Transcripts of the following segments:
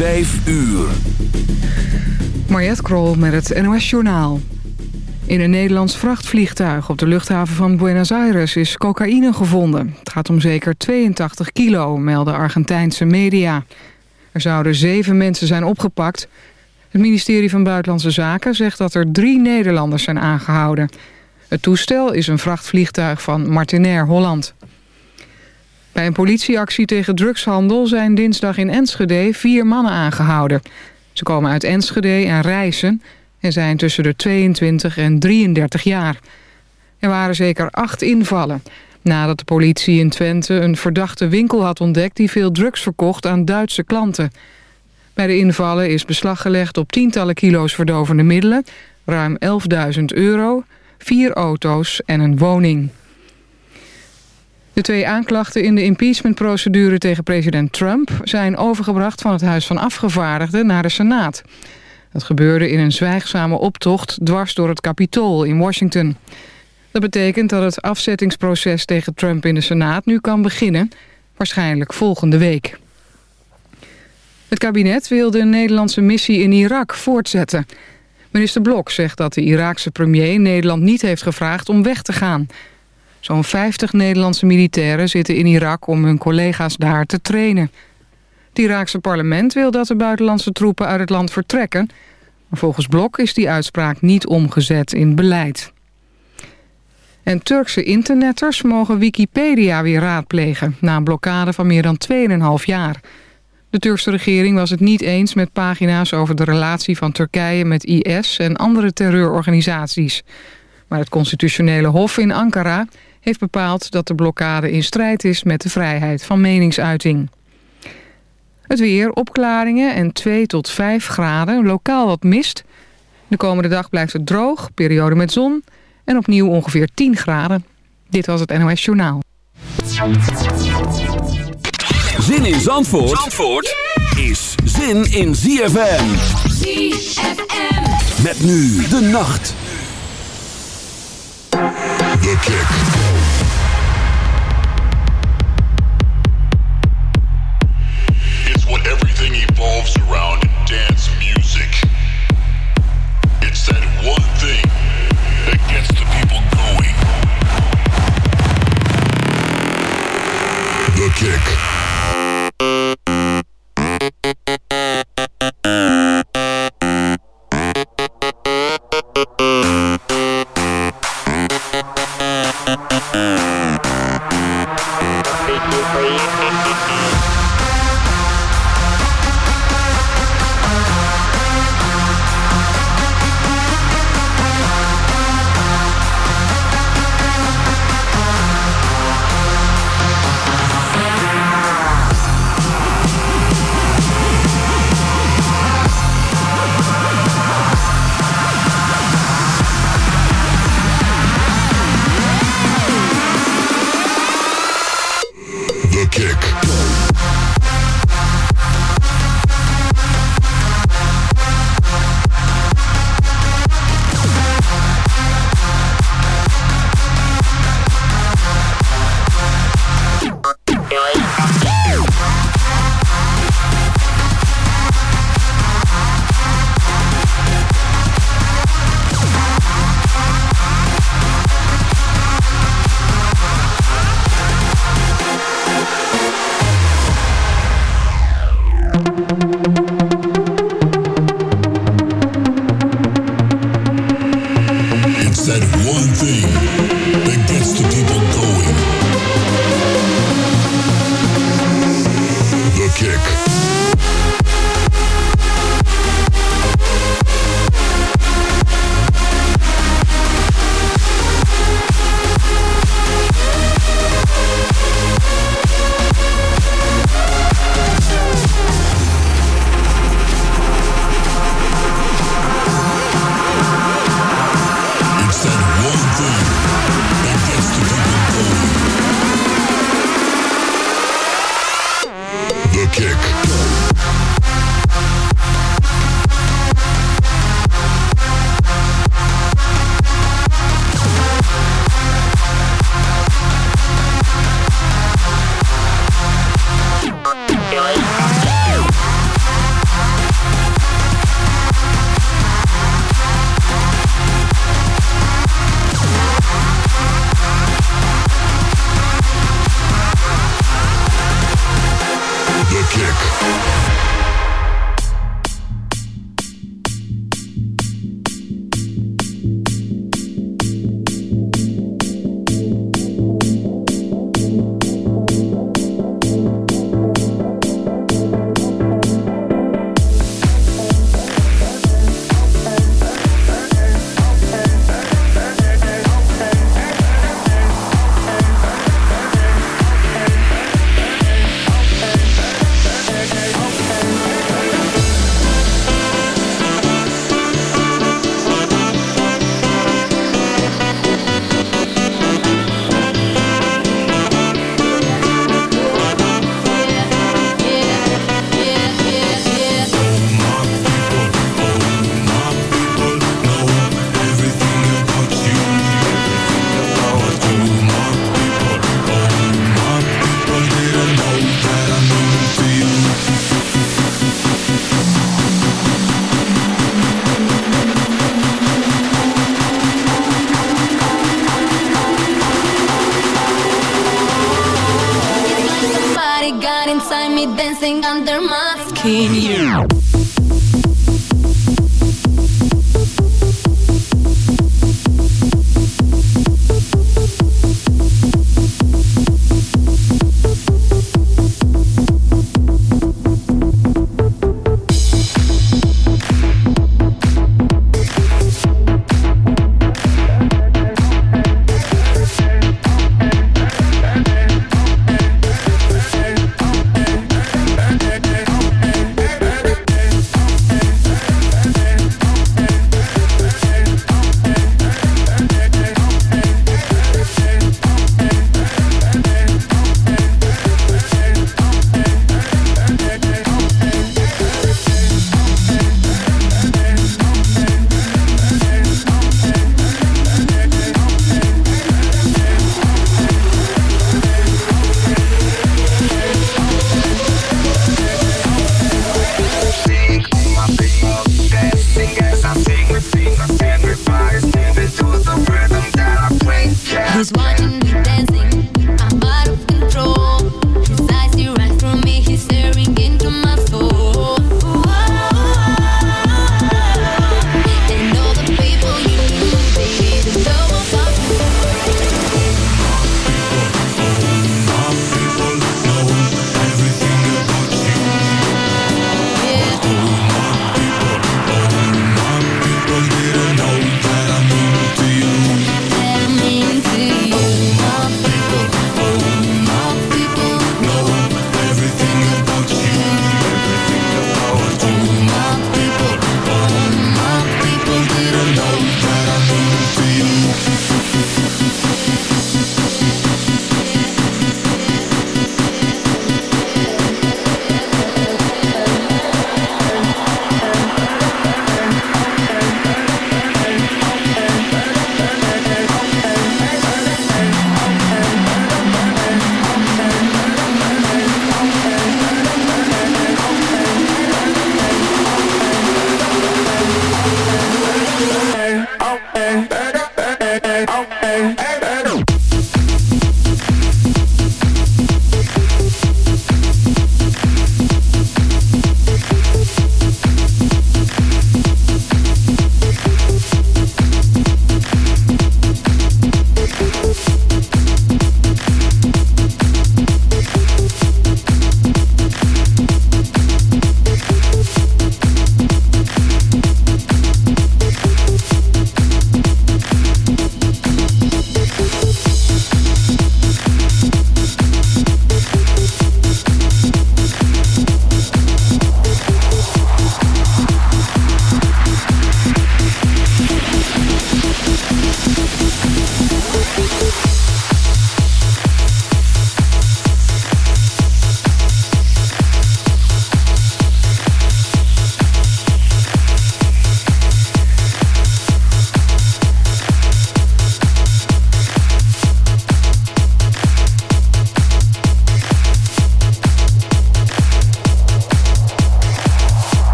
Vijf uur. Mariette Krol met het NOS Journaal. In een Nederlands vrachtvliegtuig op de luchthaven van Buenos Aires is cocaïne gevonden. Het gaat om zeker 82 kilo, melden Argentijnse media. Er zouden zeven mensen zijn opgepakt. Het ministerie van Buitenlandse Zaken zegt dat er drie Nederlanders zijn aangehouden. Het toestel is een vrachtvliegtuig van Martinair Holland. Bij een politieactie tegen drugshandel zijn dinsdag in Enschede vier mannen aangehouden. Ze komen uit Enschede en reizen en zijn tussen de 22 en 33 jaar. Er waren zeker acht invallen nadat de politie in Twente een verdachte winkel had ontdekt... die veel drugs verkocht aan Duitse klanten. Bij de invallen is beslag gelegd op tientallen kilo's verdovende middelen... ruim 11.000 euro, vier auto's en een woning. De twee aanklachten in de impeachmentprocedure tegen president Trump... zijn overgebracht van het Huis van Afgevaardigden naar de Senaat. Dat gebeurde in een zwijgzame optocht dwars door het Capitool in Washington. Dat betekent dat het afzettingsproces tegen Trump in de Senaat nu kan beginnen... waarschijnlijk volgende week. Het kabinet wil de Nederlandse missie in Irak voortzetten. Minister Blok zegt dat de Iraakse premier Nederland niet heeft gevraagd om weg te gaan... Zo'n 50 Nederlandse militairen zitten in Irak om hun collega's daar te trainen. Het Iraakse parlement wil dat de buitenlandse troepen uit het land vertrekken... maar volgens Blok is die uitspraak niet omgezet in beleid. En Turkse internetters mogen Wikipedia weer raadplegen... na een blokkade van meer dan 2,5 jaar. De Turkse regering was het niet eens met pagina's over de relatie van Turkije met IS... en andere terreurorganisaties. Maar het constitutionele hof in Ankara heeft bepaald dat de blokkade in strijd is met de vrijheid van meningsuiting. Het weer, opklaringen en 2 tot 5 graden, lokaal wat mist. De komende dag blijft het droog, periode met zon en opnieuw ongeveer 10 graden. Dit was het NOS Journaal. Zin in Zandvoort, Zandvoort is zin in ZFM. ZFM. Met nu de nacht. The Kick. Everything evolves around dance music. It's that one thing that gets the people going. The Kick.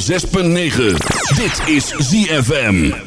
106.9. Dit is ZFM.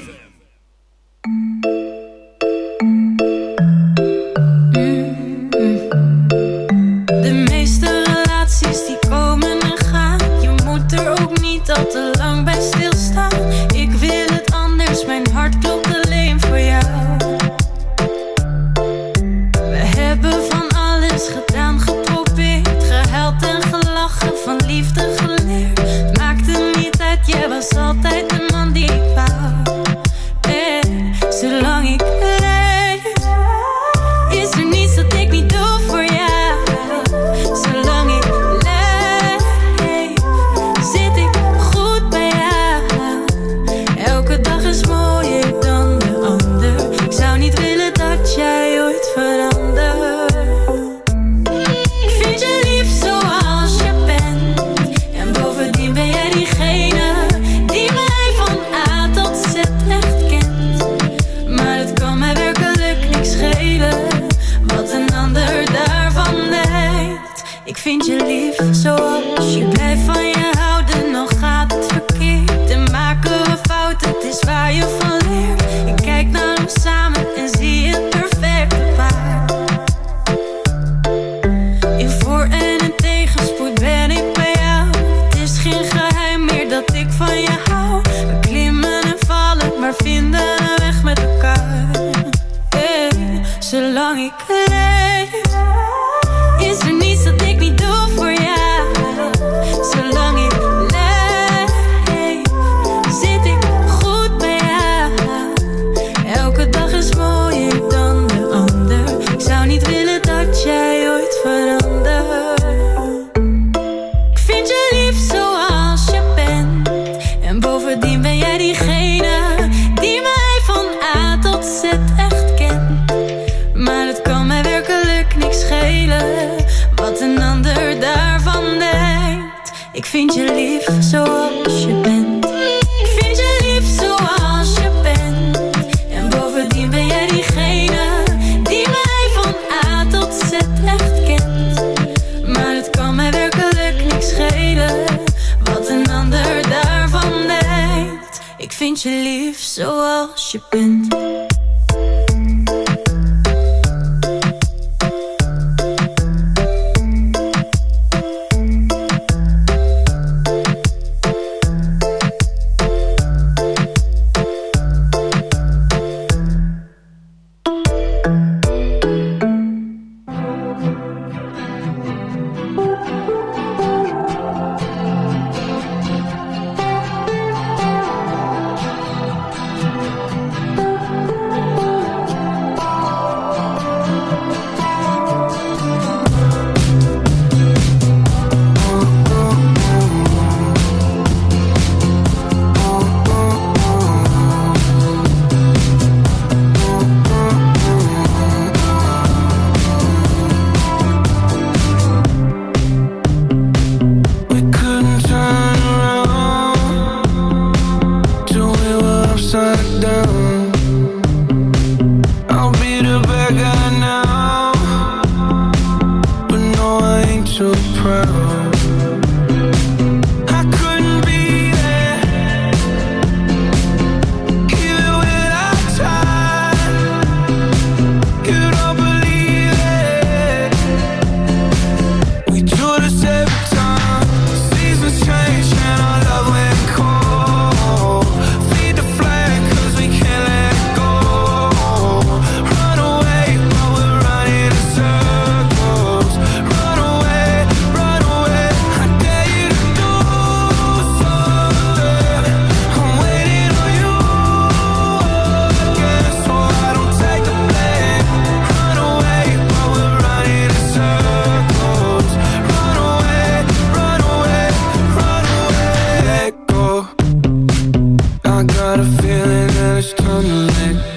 got a feeling that it's time to let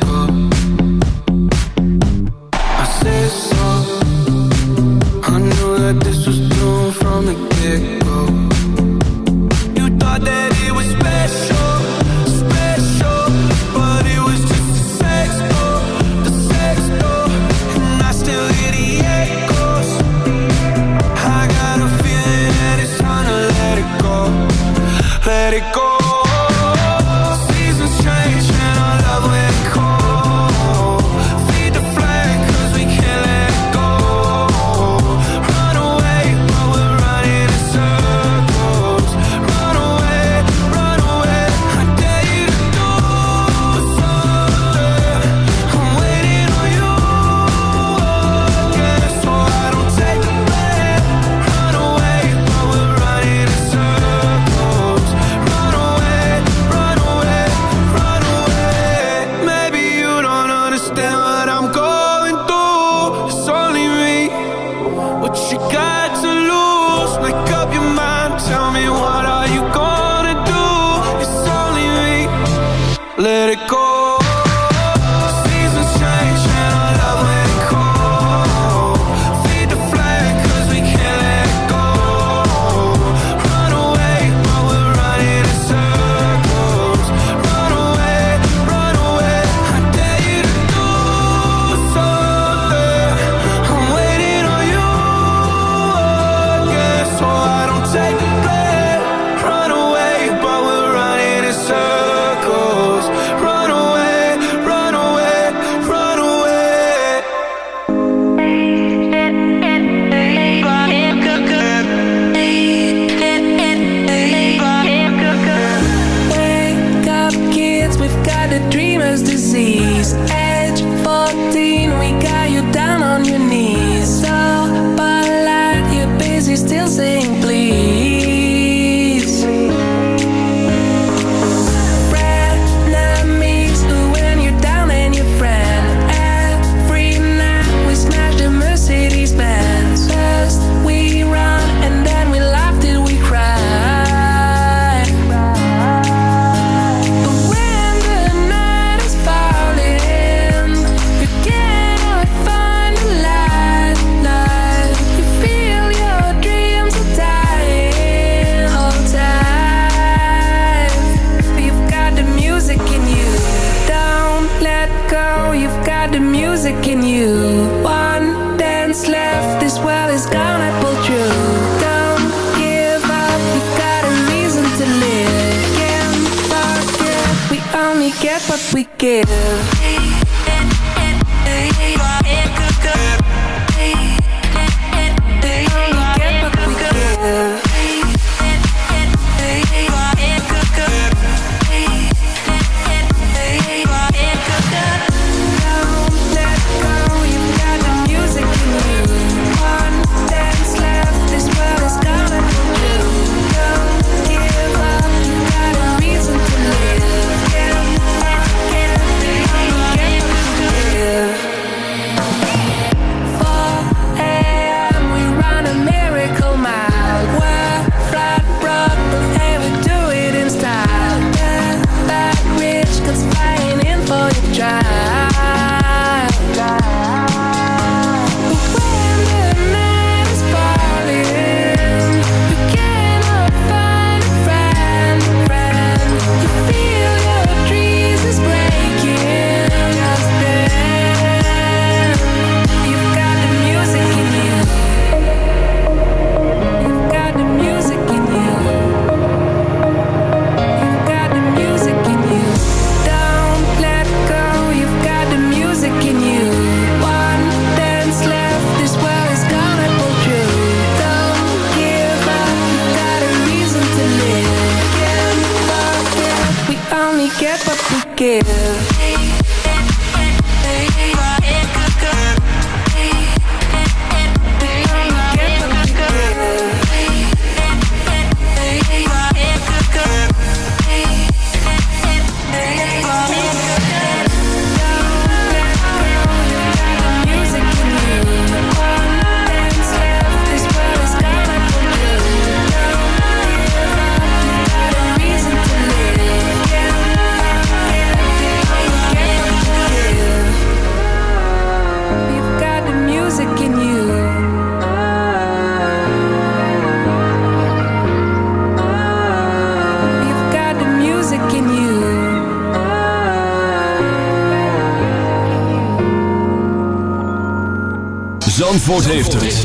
Zandvoort heeft.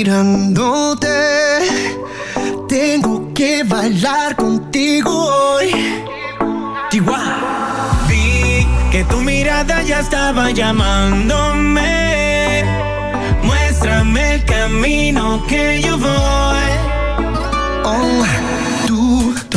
need him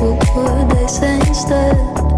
What would they say instead?